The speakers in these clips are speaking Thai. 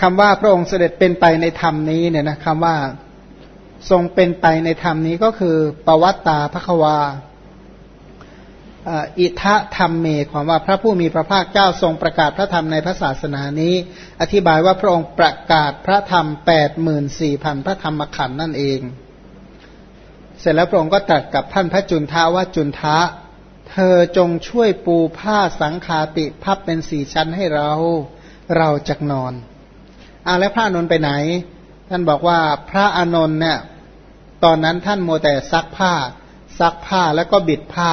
คำว่าพระองค์เสด็จเป็นไปในธรรมนี้เนี่ยนะคำว่าทรงเป็นไปในธรรมนี้ก็คือปวัตตาภควาอิทะธรรมเมความว่าพระผู้มีพระภาคเจ้าทรงประกาศพระธรรมในพระศาสนานี้ อธิบายว่าพระองค์ประกาศพระธรรมแปดหมื่นสี่พันพระธรรมขันธ์นั่นเอง เสร็จแล้วพระองค์ก็ตรัสกับท่านพระจุนทาว่าจุนทะ เธอจงช่วยปูผ้าสังคาติพับเป็นสี่ชั้นให้เรา เราจะนอน อาแล้วพระอนุนไปไหน ท่านบอกว่าพระอนุนเนี่ย ตอนนั้นท่านโมแต่ซักผ้า ซักผ้าแล้วก็บิดผ้า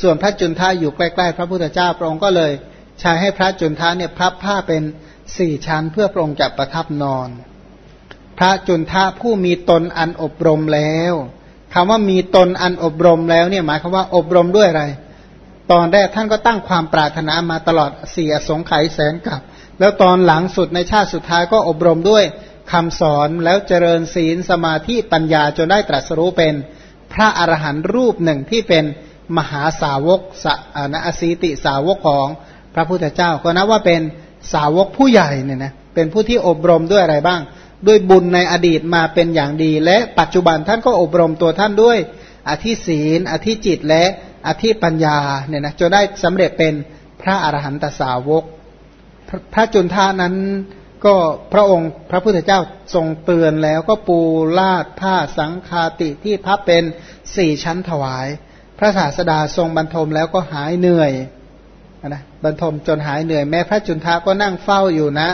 ส่วนพระจุนทาอยู่ใกล้ๆ พระพุทธเจ้าพระองค์ก็เลยใช้ให้พระจุนทาเนี่ยพับผ้าเป็นสี่ชั้นเพื่อพระองค์จะประทับนอน พระจุนทาผู้มีตนอันอบรมแล้วคำว่ามีตนอันอบรมแล้วเนี่ยหมายความว่าอบรมด้วยอะไร ตอนแรกท่านก็ตั้งความปรารถนามาตลอดเสียสงไขยแสนกับ แล้วตอนหลังสุดในชาติสุดท้ายก็อบรมด้วยคำสอนแล้วเจริญศีลสมาธิปัญญาจนได้ตรัสรู้เป็นพระอรหันต์รูปหนึ่งที่เป็นมหาสาวกสนะอสีติสาวกของพระพุทธเจ้า ก็นับว่าเป็นสาวกผู้ใหญ่เนี่ยนะเป็นผู้ที่อบรมด้วยอะไรบ้าง ด้วยบุญในอดีตมาเป็นอย่างดี และปัจจุบันท่านก็อบรมตัวท่านด้วย อธิศีล อธิจิตและอธิปัญญาเนี่ยนะจนได้สำเร็จเป็นพระอรหันตสาวก พระจุนทานั้นก็พระองค์พระพุทธเจ้าทรงเตือนแล้วก็ปูลาดผ้าสังคาติที่พับเป็นสี่ชั้นถวาย พระศาสดาทรงบรรทมแล้วก็หายเหนื่อยนะบรรทมจนหายเหนื่อยแม้พระจุนทาก็นั่งเฝ้าอยู่นะ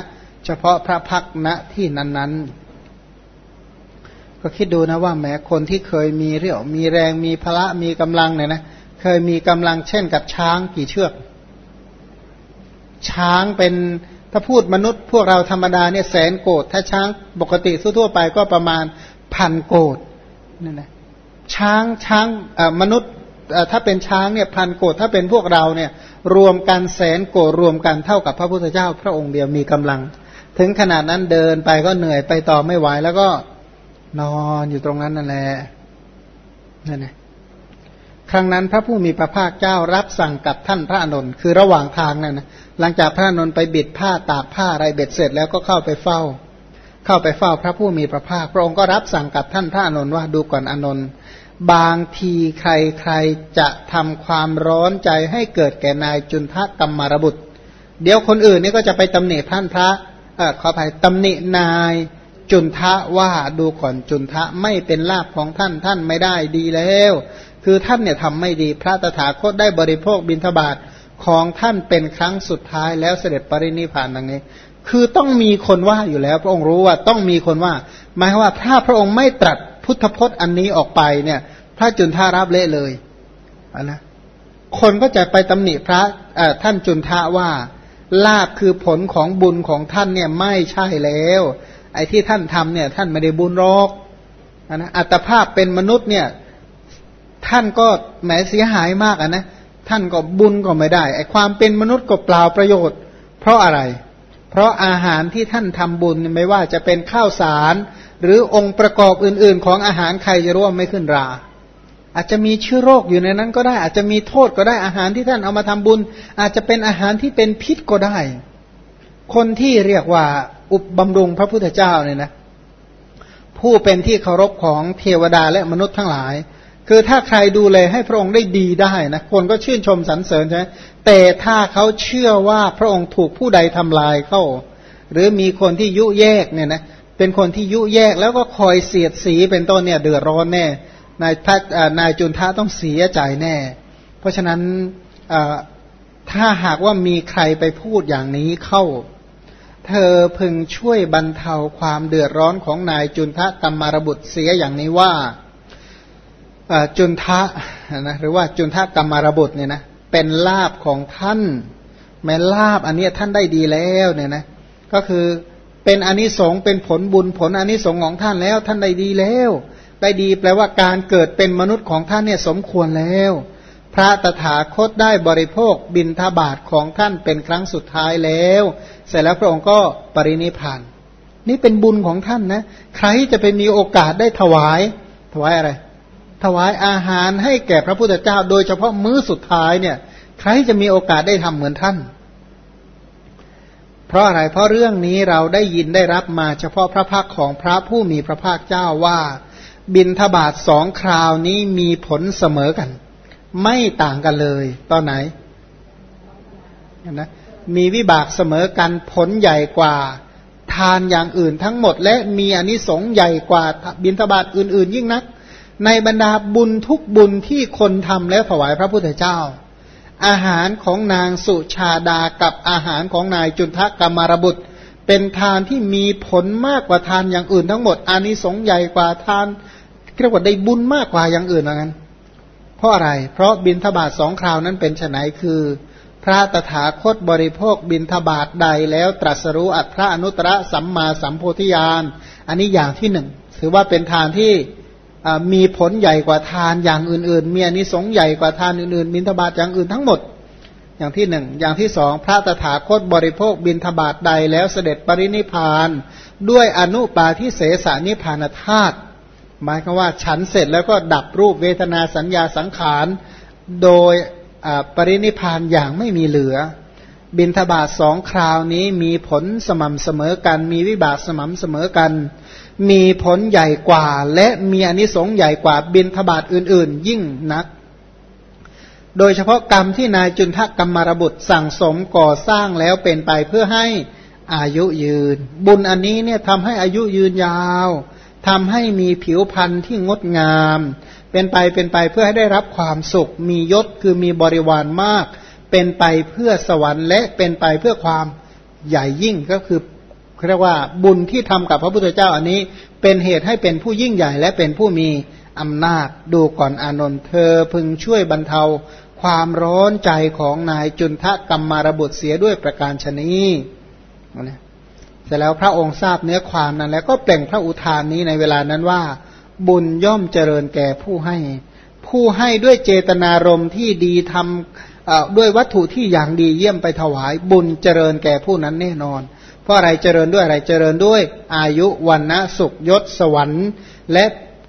เฉพาะพระพักณที่นั้นๆ ก็คิดดูนะว่าแม้คนที่เคยมีเรี่ยวมีแรงมีพละมีกำลังเนี่ยนะเคยมีกำลังเช่นกับช้างกี่เชือก ช้างเป็นถ้าพูดมนุษย์พวกเราธรรมดาเนี่ยแสนโกดถ้าช้างปกติทั่วไปก็ประมาณพันโกดนี่นแหละช้างช้างมนุษย์ถ้าเป็นช้างเนี่ยพันโกดถ้าเป็นพวกเราเนี่ยรวมกันแสนโกดรวมกันเท่ากับพระพุทธเจ้า พระองค์เดียวมีกำลัง ถึงขนาดนั้นเดินไปก็เหนื่อยไปต่อไม่ไหวแล้วก็นอนอยู่ตรงนั้นนั่นแหละนั่นแหละครั้งนั้นพระผู้มีพระภาคเจ้ารับสั่งกับท่านพระอนุนคือระหว่างทางนั่นนะ หลังจากพระนุนไปบิดผ้าตากผ้าอะไรเบ็ดเสร็จแล้วก็เข้าไปเฝ้า เข้าไปเฝ้าพระผู้มีพระภาค พระองค์ก็รับสั่งกับท่านพระอนุนว่าดูก่อนอนุนบางทีใครใครจะทำความร้อนใจให้เกิดแก่นายจุนทะกรรมารบุตร เดี๋ยวคนอื่นนี่ก็จะไปตำหนิท่านพระเออขออภัยตำหนินายจุนทะว่าดูก่อนจุนทะไม่เป็นลาภของท่านท่านไม่ได้ดีแล้ว คือท่านเนี่ยทำไม่ดีพระตถาคตได้บริโภคบิณฑบาต ของท่านเป็นครั้งสุดท้ายแล้วเสด็จปรินิพานดังนี้ คือต้องมีคนว่าอยู่แล้ว พระองค์รู้ว่าต้องมีคนว่า หมายว่าถ้าพระองค์ไม่ตรัสพุทธพจน์อันนี้ออกไปเนี่ย พระจุนทารับเละเลยนะคนก็จะไปตำหนิพระท่านจุนทะว่าลาบคือผลของบุญของท่านเนี่ยไม่ใช่แล้ว ไอ้ที่ท่านทำเนี่ย ท่านไม่ได้บุญรอกนะอัตภาพเป็นมนุษย์เนี่ย ท่านก็แหมเสียหายมากอะนะ ท่านก็บุญก็ไม่ได้ไอความเป็นมนุษย์ก็เปล่าประโยชน์ เพราะอะไร เพราะอาหารที่ท่านทำบุญไม่ว่าจะเป็นข้าวสาร หรือองค์ประกอบอื่น ๆ ของอาหารใครจะร่วมไม่ขึ้นรา อาจจะมีเชื้อโรคอยู่ในนั้นก็ได้ อาจจะมีโทษก็ได้อาหารที่ท่านเอามาทำบุญ อาจจะเป็นอาหารที่เป็นพิษก็ได้ คนที่เรียกว่าอุบบำรุงพระพุทธเจ้าเนี่ยนะผู้เป็นที่เคารพของเทวดาและมนุษย์ทั้งหลาย คือถ้าใครดูแลให้พระองค์ได้ดีได้นะคนก็ชื่นชมสรรเสริญใช่ไหมแต่ถ้าเขาเชื่อว่าพระองค์ถูกผู้ใดทำลายเข้า หรือมีคนที่ยุแยกเนี่ยนะเป็นคนที่ยุแยกแล้วก็คอยเสียดสีเป็นต้นเนี่ยเดือดร้อนแน่นายทันายจุนท้าต้องเสียใจแน่ เพราะฉะนั้นถ้าหากว่ามีใครไปพูดอย่างนี้เข้า เธอพึงช่วยบรรเทาความเดือดร้อนของนายจุนทะกรรมารบุตรเสียอย่างนี้ว่า จุนทะนะหรือว่าจุนทะกรรมารบุตรเนี่ยนะเป็นลาบของท่าน แม้ลาบอันนี้ท่านได้ดีแล้วเนี่ยนะก็คือเป็นอนิสงส์เป็นผลบุญผลอนิสงส์ของท่านแล้ว ท่านได้ดีแล้ว ได้ดีแปลว่าการเกิดเป็นมนุษย์ของท่านเนี่ยสมควรแล้ว พระตถาคตได้บริโภคบินทบาทของท่านเป็นครั้งสุดท้ายแล้ว เสร็จแล้วพระองค์ก็ปรินิพานนี่เป็นบุญของท่านนะ ใครจะไปมีโอกาสได้ถวาย ถวายอะไร ถวายอาหารให้แก่พระพุทธเจ้า โดยเฉพาะมื้อสุดท้ายเนี่ย ใครจะมีโอกาสได้ทำเหมือนท่าน เพราะอะไร เพราะเรื่องนี้เราได้ยินได้รับมาเฉพาะพระพักของพระผู้มีพระภาคเจ้าว่า บินทบาทสองคราวนี้มีผลเสมอกัน ไม่ต่างกันเลย ตอนไหนนะมีวิบากเสมอกันผลใหญ่กว่า ทานอย่างอื่นทั้งหมด และมีอนิสงส์ใหญ่กว่าบินทบาทอื่น ๆ ยิ่งนัก ในบรรดาบุญทุกบุญที่คนทำแล้วถวายพระพุทธเจ้า อาหารของนางสุชาดากับอาหารของนายจุนทกรรมารบุตร เป็นทานที่มีผลมากกว่าทานอย่างอื่นทั้งหมดอานิสงส์ใหญ่กว่าทานเรียกว่าได้บุญมากกว่าอย่างอื่นเหมือนกันเพราะอะไร เพราะบินทบาทสองคราวนั้นเป็นไนคือ พระตถาคตบริโภคบินทบาทใดแล้วตรัสรู้อัตพระอนุตตรสัมมาสัมโพธิญาณ อันนี้อย่างที่หนึ่งถือว่าเป็นทานที่ มีผลใหญ่กว่าทานอย่างอื่น ๆ มีอนิสงส์ใหญ่กว่าทานอื่นๆบินทบาทอย่างอื่นทั้งหมด อย่างที่หนึ่งอย่างที่สองพระตถาคตบริโภคบินทบาทใดแล้วเสด็จปรินิพาน ด้วยอนุปาทิเสสนิพานธาตุหมายคือว่าฉันเสร็จแล้วก็ดับรูปเวทนาสัญญาสังขาร โดยปรินิพานอย่างไม่มีเหลือ บินทบาทสองคราวนี้มีผลสม่ำเสมอกัน มีวิบากสม่ำเสมอกัน มีผลใหญ่กว่า และมีอนิสงส์ใหญ่กว่าบินทบาทอื่น ๆ ยิ่งนัก โดยเฉพาะกรรมที่นายจุนทกรรมารบุตรสั่งสมก่อสร้างแล้วเป็นไปเพื่อให้อายุยืน บุญอันนี้เนี่ยทำให้อายุยืนยาวทำให้มีผิวพรรณที่งดงาม เป็นไปเป็นไปเพื่อให้ได้รับความสุข มียศคือมีบริวารมาก เป็นไปเพื่อสวรรค์และเป็นไปเพื่อความใหญ่ยิ่งก็คือ เรียกว่าบุญที่ทำกับพระพุทธเจ้าอันนี้ เป็นเหตุให้เป็นผู้ยิ่งใหญ่ และเป็นผู้มีอำนาจดูก่อนอานนท์เธอพึงช่วยบรรเทาความร้อนใจของนายจุนทะกรรมารบุตรเสียด้วยประการชนีนะเสร็จแล้วพระองค์ทราบเนื้อความนั้น แล้วก็เปล่งพระอุทานนี้ในเวลานั้นว่า บุญย่อมเจริญแก่ผู้ให้ ผู้ให้ด้วยเจตนารมณ์ที่ดีทำด้วยวัตถุที่อย่างดีเยี่ยมไปถวายบุญเจริญแก่ผู้นั้นแน่นอน เพราะอะไรเจริญด้วยอะไรเจริญด้วย อายุวันนะสุขยศสวรรค์ และ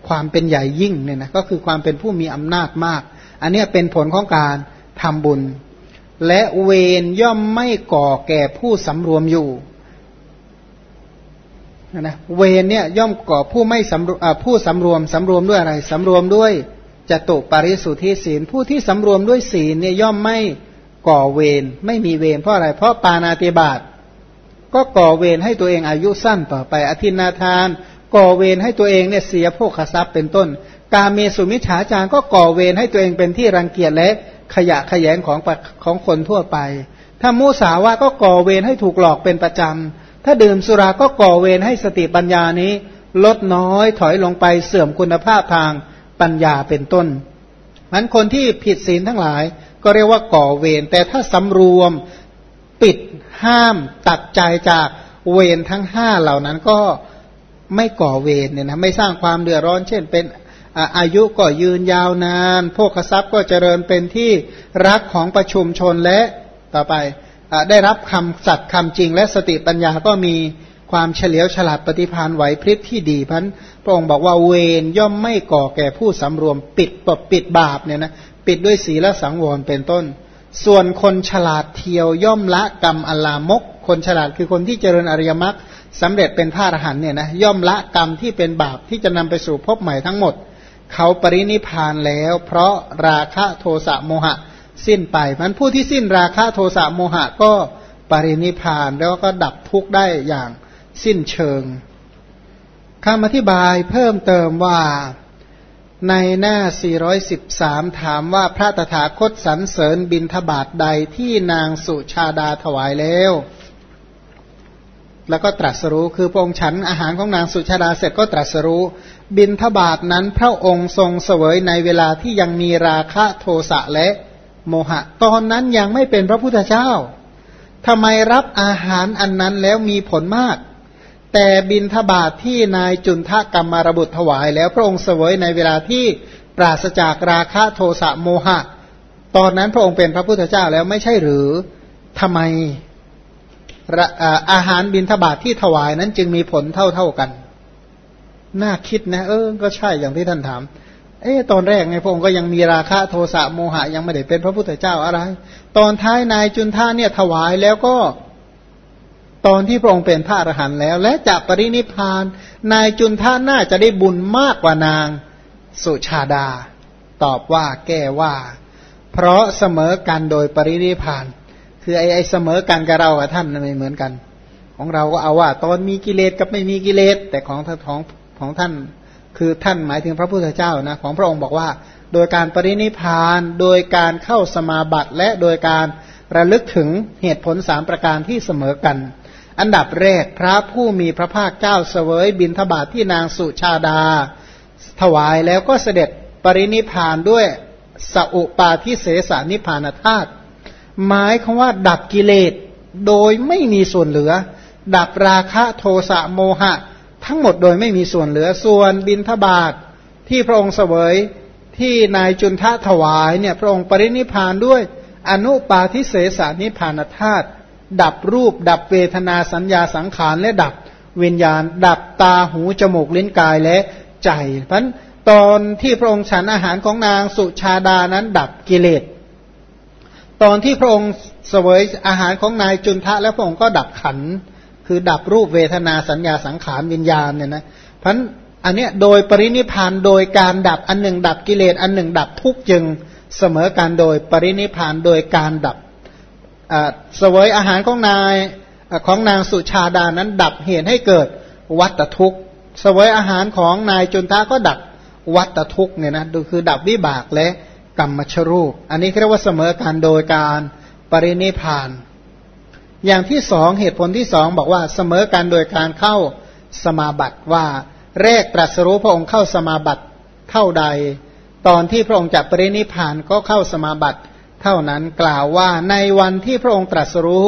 ความเป็นใหญ่ยิ่งเนี่ยนะก็คือความเป็นผู้มีอำนาจมาก อันนี้เป็นผลของการทำบุญ และเวรย่อมไม่ก่อแก่ผู้สำรวมอยู่นะเวรเนี่ยย่อมก่อผู้ไม่สำรวมผู้สำรวมสำรวมด้วยอะไรสำรวมด้วยจตุปาริสุทธิศีล ผู้ที่สำรวมด้วยศีลเนี่ยย่อมไม่ก่อเวรไม่มีเวรเพราะอะไร เพราะปานาติบาต ก็ก่อเวรให้ตัวเองอายุสั้นต่อไป อธินาทาน ก่อเวรให้ตัวเองเนี่ยเสียโภคทรัพย์เป็นต้น การเมสุมิฉาจารก็ก่อเวรให้ตัวเองเป็นที่รังเกียจและขยะขยงของของคนทั่วไป ถ้ามุสาวาก็ก่อเวรให้ถูกหลอกเป็นประจำ ถ้าดื่มสุราก็ก่อเวรให้สติปัญญานี้ ลดน้อยถอยลงไปเสื่อมคุณภาพทางปัญญาเป็นต้นมันคนที่ผิดศีลทั้งหลายก็เรียกว่าก่อเวรแต่ถ้าสำรวม ปิดห้ามตัดใจจากเวรทั้งห้าเหล่านั้นก็ไม่ก่อเวรเนี่ยนะไม่สร้างความเดือดร้อน เช่นเป็นอายุก็ยืนยาวนานพวกทรัพย์ก็เจริญเป็นที่รักของประชุมชนและต่อไปได้รับคำสัตย์คำจริง และสติปัญญาก็มีความเฉลียวฉลาดปฏิพานไหวพริบที่ดีพันพระองค์บอกว่าเวรย่อมไม่ก่อแก่ผู้สำรวมปิดปปิดบาปเนี่ยนะปิดด้วยศีลสังวรเป็นต้น ส่วนคนฉลาดเทียวย่อมละกรรมอลามก คนฉลาดคือคนที่เจริญอริยมรรคสำเร็จเป็นพระอรหันเนี่ยนะย่อมละกรรมที่เป็นบาปที่จะนำไปสู่พบใหม่ทั้งหมด เขาปรินิพานแล้ว เพราะราคะโทสะโมหะ สิ้นไปมันผู้ที่สิ้นราคะโทสะโมหะก็ปรินิพานแล้วก็ดับทุกข์ได้อย่างสิ้นเชิงคำอธิบายเพิ่มเติมว่า ในหน้า 413 ถามว่าพระตถาคตสรรเสริญบินทบาทใดที่นางสุชาดาถวายแล้ว แล้วก็ตรัสรู้คือพระองค์ฉันอาหารของนางสุชาดาเสร็จก็ตรัสรู้ บินทบาทนั้นพระองค์ทรงเสวยในเวลาที่ยังมีราคะโทสะและโมหะ ตอนนั้นยังไม่เป็นพระพุทธเจ้าทำไมรับอาหารอันนั้นแล้วมีผลมาก แต่บินทบาทที่นายจุนทกรรมารบุตรถวาย แล้วพระองค์เสวยในเวลาที่ปราศจากราคะโทสะโมหะ ตอนนั้นพระองค์เป็นพระพุทธเจ้าแล้วไม่ใช่หรือทำไมอาหารบินทบาทที่ถวายนั้นจึงมีผลเท่าเท่ากัน น่าคิดนะ เออ ก็ใช่อย่างที่ท่านถาม เออตอนแรกไงพระองค์ก็ยังมีราคะโทสะโมหะยังไม่ได้เป็นพระพุทธเจ้าอะไร ตอนท้ายนายจุนท่าเนี่ยถวายแล้วก็ ตอนที่พระองค์เป็นพระอรหันต์แล้ว และจะปรินิพาน นายจุนท่าน่าจะได้บุญมากกว่านางสุชาดา ตอบว่าแก้ว่า เพราะเสมอกันโดยปรินิพาน คือไอ้ไอเสมอกันกับเรากับท่านไม่เหมือนกัน ของเราก็เอาว่า ตอนมีกิเลสกับไม่มีกิเลส แต่ของของของท่าน คือท่านหมายถึงพระพุทธเจ้านะของพระองค์บอกว่า โดยการปรินิพานโดยการเข้าสมาบัติและโดยการระลึกถึงเหตุผลสามประการที่เสมอกัน อันดับแรกพระผู้มีพระภาคเจ้าเสวยบินทบาทที่นางสุชาดา ถวายแล้วก็เสด็จปรินิพานด้วยสัอุปาทิเสสานิพานธาตุหมายคำว่าดับกิเลสโดยไม่มีส่วนเหลือ ดับราคะโทสะโมหะ ทั้งหมดโดยไม่มีส่วนเหลือส่วนบินทบาทที่พระองค์เสวยที่นายจุนทะถวายเนี่ยพระองค์ปรินิพานด้วยอนุปาทิเสสานิพานธาตุ ดับรูป ดับเวทนาสัญญาสังขารและดับวิญญาณ ดับตาหูจมูกลิ้นกายและใจเพราะตอนที่พระองค์ฉันอาหารของนางสุชาดานั้นดับกิเลส ตอนที่พระองค์เสวยอาหารของนายจุนทะแล้วพระองค์ก็ดับขัน คือดับรูปเวทนาสัญญาสังขารวิญญาณเนี่ยนะเพราะอันเนี้ยโดยปรินิพานโดยการดับอันหนึ่งดับกิเลสอันหนึ่งดับทุกข์จึงเสมอกันโดยปรินิพานโดยการดับ เสวยอาหารของนายของนางสุชาดานั้น ดับเหตุให้เกิดวัตทุกข์ เสวยอาหารของนายจุนทาก็ดับวัตทุกข์เนี่ยนะดูคือดับวิบากและกรรมชรูป อันนี้เรียกว่าเสมอกันโดยการปรินิพาน อย่างที่สองเหตุผลที่สองบอกว่าเสมอกันโดยการเข้าสมาบัติว่าแรกตรัสรู้พระองค์เข้าสมาบัติเท่าใด ตอนที่พระองค์จะปรินิพานก็เข้าสมาบัติ เท่านั้นกล่าวว่าในวันที่พระองค์ตรัสรู้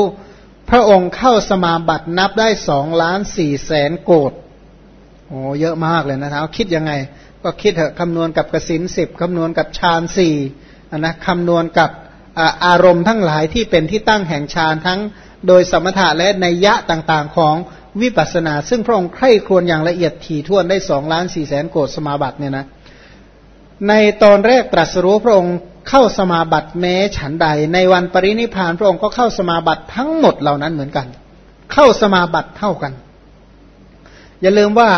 พระองค์เข้าสมาบัตินับได้สองล้านสี่แสนโกดโอ้เยอะมากเลยนะครับคิดยังไง ก็คิดเถอะคำนวณกับกสินสิบคำนวณกับฌานสี่นะคำนวณกับอารมณ์ทั้งหลายที่เป็นที่ตั้งแห่งฌานทั้งโดยสมถะและในยะต่างๆของวิปัสสนา ซึ่งพระองค์ใคร่ครวญอย่างละเอียดถี่ถ้วนได้สองล้านสี่แสนโกดสมาบัติเนี่ยนะในตอนแรกตรัสรู้พระองค์ เข้าสมาบัติแม้ฉันใด ในวันปรินิพานพระองค์ก็เข้าสมาบัติทั้งหมดเหล่านั้นเหมือนกัน เข้าสมาบัติเท่ากัน อย่าลืมว่า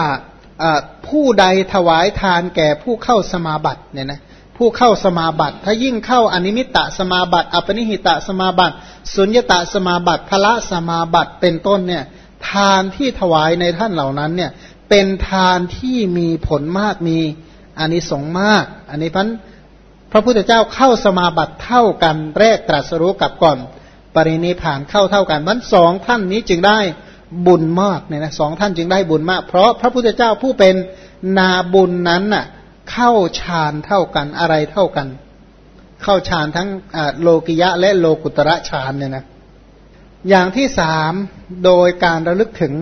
ผู้ใดถวายทานแก่ผู้เข้าสมาบัติเนี่ยนะผู้เข้าสมาบัติ ถ้ายิ่งเข้าอนิมิตตสมาบัติ อปนิหิตสมาบัติ สุญญตสมาบัติพระสมาบัติเป็นต้นเนี่ยทานที่ถวายในท่านเหล่านั้นเนี่ยเป็นทานที่มีผลมากมีอันนี้สงมาก อันนี้พัน พระพุทธเจ้าเข้าสมาบัติเท่ากันแรกตรัสรู้กับก่อน ปรินิพานเข้าเท่ากันมันสองท่านนี้จึงได้บุญมากเนี่ยนะสองท่านจึงได้บุญมาก เพราะพระพุทธเจ้าผู้เป็นนาบุญนั้นน่ะเข้าฌานเท่ากันอะไรเท่ากัน เข้าฌานทั้งโลกิยะและโลกุตระฌานเนี่ยนะอย่างที่สามโดยการระลึกถึง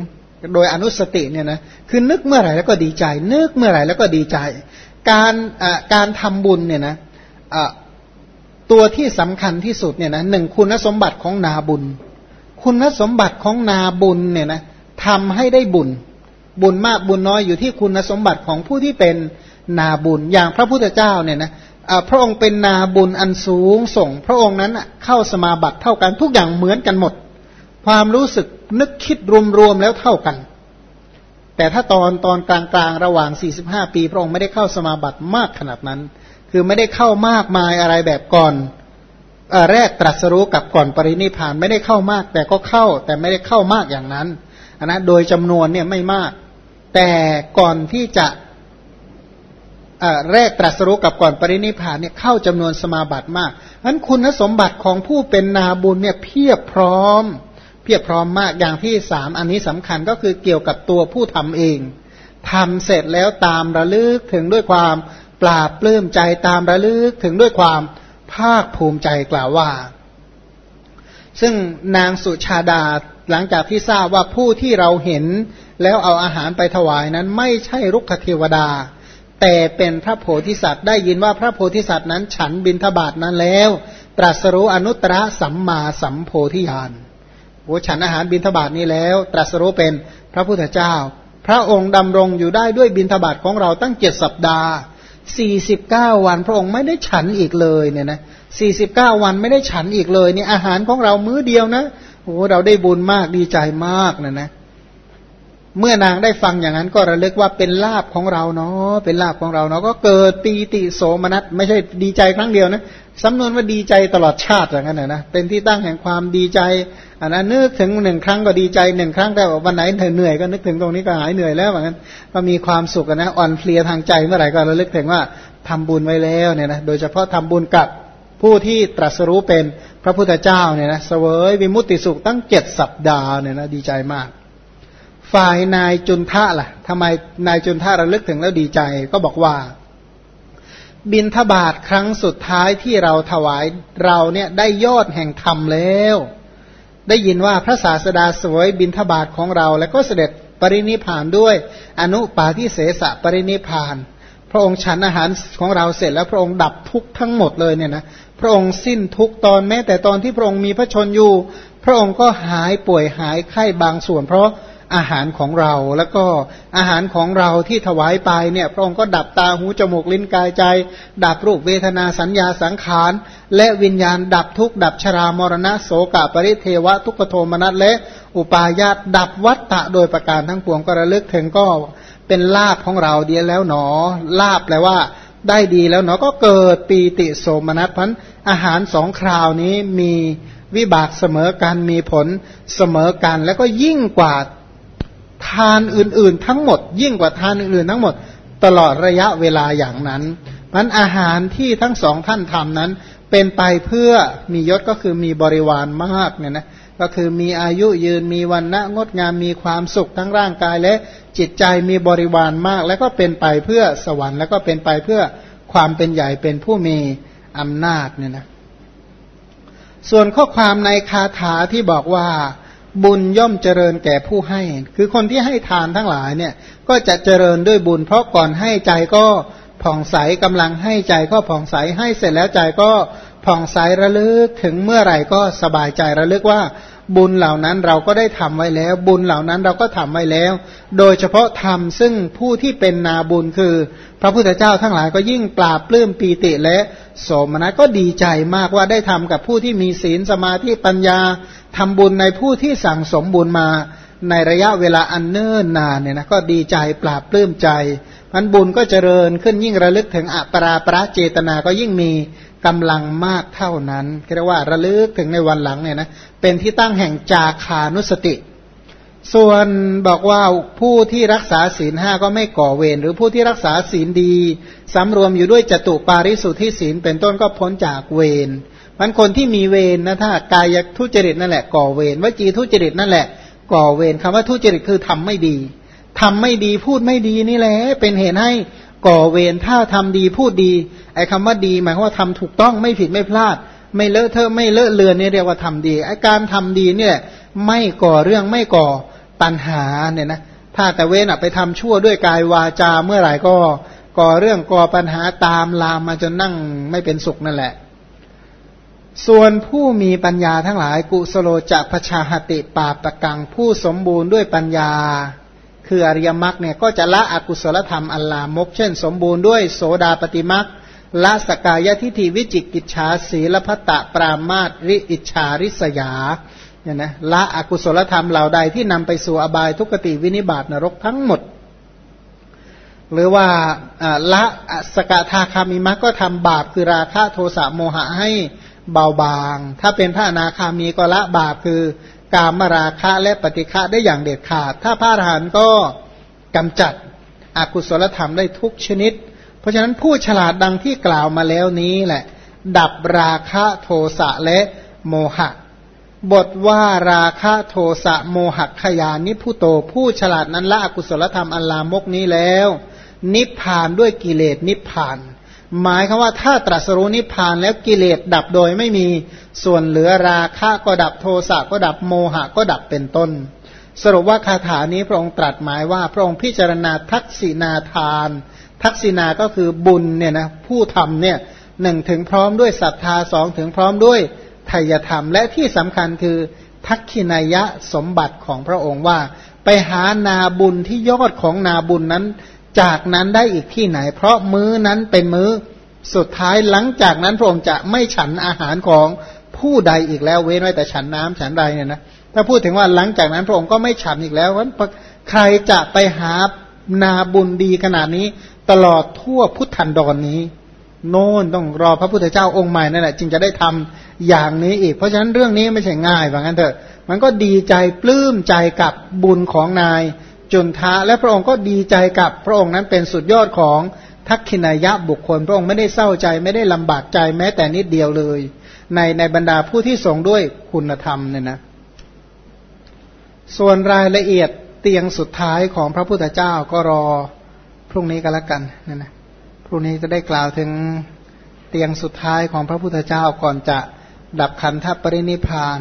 โดยอนุสติเนี่ยนะคือนึกเมื่อไหร่แล้วก็ดีใจ นึกเมื่อไหร่แล้วก็ดีใจ การการทำบุญเนี่ยนะ ตัวที่สำคัญที่สุดเนี่ยนะหนึ่งคุณสมบัติของนาบุญ คุณสมบัติของนาบุญเนี่ยนะทำให้ได้บุญ บุญมากบุญน้อยอยู่ที่คุณสมบัติของผู้ที่เป็นนาบุญ อย่างพระพุทธเจ้าเนี่ยนะพระองค์เป็นนาบุญอันสูงส่ง พระองค์นั้นเข้าสมาบัติเท่ากันทุกอย่างเหมือนกันหมด ความรู้สึกนึกคิดรวมๆแล้วเท่ากัน แต่ถ้าตอนตอนกลางๆระหว่าง 45 ปี พระองค์ไม่ได้เข้าสมาบัติมากขนาดนั้น คือไม่ได้เข้ามากมายอะไรแบบก่อนแรกตรัสรู้กับก่อนปรินิพานไม่ได้เข้ามาก แต่ก็เข้า แต่ไม่ได้เข้ามากอย่างนั้นนะโดยจำนวนเนี่ยไม่มาก แต่ก่อนที่จะแรกตรัสรู้กับก่อนปรินิพานเนี่ยเข้าจำนวนสมาบัติมากนั้นคุณสมบัติของผู้เป็นนาบุญเนี่ยเพียบพร้อม เพียบพร้อมมากอย่างที่สามอันนี้สำคัญก็คือเกี่ยวกับตัวผู้ทำเองทำเสร็จแล้วตามระลึกถึงด้วยความ ปราบปลื้มใจตามระลึกถึงด้วยความภาคภูมิใจกล่าวว่า ซึ่งนางสุชาดาหลังจากที่ทราบว่าผู้ที่เราเห็น แล้วเอาอาหารไปถวายนั้นไม่ใช่รุกขเทวดา แต่เป็นพระโพธิสัตว์ได้ยินว่าพระโพธิสัตว์นั้น ฉันบินทบาทนั้นแล้ว ตรัสรู้อนุตตรสัมมาสัมโพธิญาณโอ้ฉันอาหารบิณฑบาตนี้แล้ว ตรัสรู้เป็นพระพุทธเจ้า พระองค์ดำรงอยู่ได้ด้วยบิณฑบาตของเราตั้งเจ็ดสัปดาห์ สี่สิบเก้าวันพระองค์ไม่ได้ฉันอีกเลยเนี่ยนะสี่สิบเก้าวันไม่ได้ฉันอีกเลยเนี่ยอาหารของเรามื้อเดียวนะโอ้เราได้บุญมากดีใจมากนะนะ เมื่อนางได้ฟังอย่างนั้นก็ระลึกว่าเป็นลาบของเราเนาะเป็นลาบของเราเนาะก็เกิดปีติโสมนัสไม่ใช่ดีใจครั้งเดียวนะสำนวนว่าดีใจตลอดชาติอย่างนั้นนะเป็นที่ตั้งแห่งความดีใจ อันนั้นนึกถึงหนึ่งครั้งก็ดีใจหนึ่งครั้งแต่วันไหนเหนื่อยก็นึกถึงตรงนี้ก็หายเหนื่อยแล้วเหมือนกันก็มีความสุขนะอ่อนเพลียทางใจเมื่อไหร่ก็ระลึกถึงว่าทำบุญไว้แล้วเนี่ยนะโดยเฉพาะทำบุญกับผู้ที่ตรัสรู้เป็นพระพุทธเจ้าเนี่ยนะเสวยวิมุตติสุขตั้งเจ็ดสัปดาห์เนี่ยนะดีใจมาก ฝ่ายนายจุนทะล่ะทำไมนายจุนทะระลึกถึงแล้วดีใจก็บอกว่า บินทบาทครั้งสุดท้ายที่เราถวายเราเนี่ยได้ยอดแห่งธรรมแล้ว ได้ยินว่าพระศาสดาสวยบินทบาทของเรา แล้วก็เสด็จปรินิพานด้วย อนุปาทิเสสะปรินิพาน พระองค์ฉันอาหารของเราเสร็จแล้วพระองค์ดับทุกข์ทั้งหมดเลยเนี่ยนะพระองค์สิ้นทุกตอนแม้แต่ตอนที่พระองค์มีพระชนอยู่ พระองค์ก็หายป่วยหายไข้บางส่วน เพราะ อาหารของเรา แล้วก็อาหารของเราที่ถวายไปเนี่ยพระองค์ก็ดับตาหูจมูกลิ้นกายใจ ดับรูปเวทนาสัญญาสังขาร และวิญญาณดับทุกดับชรามรณะโสกะปริเทวะทุกขโทมนัสและอุปาญาตดับวัตตะโดยประการทั้งปวงก็ระลึกถึงก็เป็นลาบของเราเดียแล้วหนอ ลาบแปลว่าได้ดีแล้วเนาะก็เกิดปีติโสมนัสพันอาหารสองคราวนี้มีวิบากเสมอกันมีผลเสมอกัน แล้วก็ยิ่งกว่า ทานอื่นๆ ทั้งหมด ยิ่งกว่าทานอื่นๆ ทั้งหมด ตลอดระยะเวลาอย่างนั้นมันอาหารที่ทั้งสองท่านทำนั้น เป็นไปเพื่อมียศก็คือมีบริวารมากเนี่ยนะก็คือมีอายุยืนมีวันณะงดงามมีความสุขทั้งร่างกายและจิตใจมีบริวารมาก แล้วก็เป็นไปเพื่อสวรรค์แล้วก็เป็นไปเพื่อความเป็นใหญ่เป็นผู้มีอำนาจเนี่ยนะส่วนข้อความในคาถาที่บอกว่า บุญย่อมเจริญแก่ผู้ให้ คือคนที่ให้ทานทั้งหลายเนี่ย ก็จะเจริญด้วยบุญ เพราะก่อนให้ใจก็ผ่องใสกำลังให้ใจก็ผ่องใสให้เสร็จแล้วใจก็ผ่องใสระลึกถึงเมื่อไหร่ก็สบายใจระลึกว่า บุญเหล่านั้นเราก็ได้ทำไว้แล้ว บุญเหล่านั้นเราก็ทำไว้แล้ว โดยเฉพาะทำซึ่งผู้ที่เป็นนาบุญคือ พระพุทธเจ้าทั้งหลายก็ยิ่งปราบปลื้มปีติและโสมนัสก็ดีใจมากว่าได้ทำกับผู้ที่มีศีลสมาธิปัญญาทำบุญในผู้ที่สั่งสมบุญมาในระยะเวลาอันเนิ่นนานเนี่ยนะก็ดีใจปราบปลื้มใจมันบุญก็เจริญขึ้นยิ่งระลึกถึงอัปราประเจตนาก็ยิ่งมี กำลังมากเท่านั้นเรียกว่าระลึกถึงในวันหลังเนี่ยนะเป็นที่ตั้งแห่งจาคานุสติ ส่วนบอกว่าผู้ที่รักษาศีลห้าก็ไม่ก่อเวรหรือผู้ที่รักษาศีลดีสำรวมอยู่ด้วยจตุปาริสุทธิศีลเป็นต้นก็พ้นจากเวรมันคนที่มีเวรนะถ้ากายทุจริตนั่นแหละก่อเวรวจีทุจริตนั่นแหละ ก่อเวรคำว่าทุจริตคือทำไม่ดีทำไม่ดีพูดไม่ดีนี่แหละเป็นเหตุให้ ก่อเวรถ้าทำดีพูดดี ไอ้คำว่าดีหมายว่าทำถูกต้องไม่ผิดไม่พลาด ไม่เลอะเทอะไม่เลอะเลือนนี่เรียกว่าทำดีไอ้การทำดีเนี่ยไม่ก่อเรื่องไม่ก่อปัญหาเนี่ยนะถ้าแต่เว้นไปทำชั่วด้วยกายวาจาเมื่อไหร่ก็ก่อเรื่องก่อปัญหาตามลามมาจนนั่งไม่เป็นสุขนั่นแหละ ส่วนผู้มีปัญญาทั้งหลายกุสโลจะพชาหติปาปะกังผู้สมบูรณ์ด้วยปัญญา คืออริยมรรคเนี่ยก็จะละอกุศลธรรมอัลลามก เช่น สมบูรณ์ด้วยโสดาปฏิมรรคละสกายทิฏฐิวิจิกิจฉาสีลพัตตปรามาตริอิจชาริสยาเนี่ยนะละอกุศลธรรมเหล่าใดที่นำไปสู่อบายทุกติวินิบาตนรกทั้งหมด หรือว่าละสกทาคามิมักก็ทำบาปคือราคะโทสะโมหะให้เบาบาง ถ้าเป็นพระอนาคามีก็ละบาปคือ กามราคะและปฏิฆะได้อย่างเด็ดขาด ถ้าพระอรหันต์ก็กำจัดอกุศลธรรมได้ทุกชนิด เพราะฉะนั้นผู้ฉลาดดังที่กล่าวมาแล้วนี้แหละ ดับราคะโทสะและโมหะ บทว่าราคะโทสะโมหะขยานิพุโต ผู้ฉลาดนั้นละอกุศลธรรมอัลลามกนี้แล้ว นิพพานด้วยกิเลสนิพพาน หมายคือว่าถ้าตรัสรู้นิพพานแล้วกิเลสดับโดยไม่มีส่วนเหลือราคะก็ดับโทสะก็ดับโมหะก็ดับเป็นต้น สรุปว่าคาถานี้พระองค์ตรัสหมายว่าพระองค์พิจารณาทักษิณาทาน ทักษิณาก็คือบุญเนี่ยนะผู้ทำเนี่ยหนึ่งถึงพร้อมด้วยศรัทธาสองถึงพร้อมด้วยทายธรรม และที่สำคัญคือทักขินายะสมบัติของพระองค์ว่า ไปหานาบุญที่ยอดของนาบุญนั้น จากนั้นได้อีกที่ไหน เพราะมื้อนั้นเป็นมื้อสุดท้ายหลังจากนั้นพระองค์จะไม่ฉันอาหารของผู้ใดอีกแล้วเว้นไว้แต่ฉันน้ำฉันใดเนี่ยนะถ้าพูดถึงว่าหลังจากนั้นพระองค์ก็ไม่ฉันอีกแล้วว่าใครจะไปหานาบุญดีขนาดนี้ ตลอดทั่วพุทธันดรนนี้ โน่นต้องรอพระพุทธเจ้าองค์ใหม่นั่นแหละจึงจะได้ทำอย่างนี้อีก เพราะฉะนั้นเรื่องนี้ไม่ใช่ง่ายว่างั้นเถอะ มันก็ดีใจปลื้มใจกับบุญของนาย จุนทะและพระองค์ก็ดีใจกับพระองค์นั้นเป็นสุดยอดของทักขินายะบุคคล พระองค์ไม่ได้เศร้าใจไม่ได้ลำบากใจแม้แต่นิดเดียวเลย ในในบรรดาผู้ที่ทรงด้วยคุณธรรมเนี่ยนะส่วนรายละเอียดเตียงสุดท้ายของพระพุทธเจ้าก็รอพรุ่งนี้ก็แล้วกันเนี่ยนะพรุ่งนี้จะได้กล่าวถึงเตียงสุดท้ายของพระพุทธเจ้าก่อนจะดับขันธปรินิพาน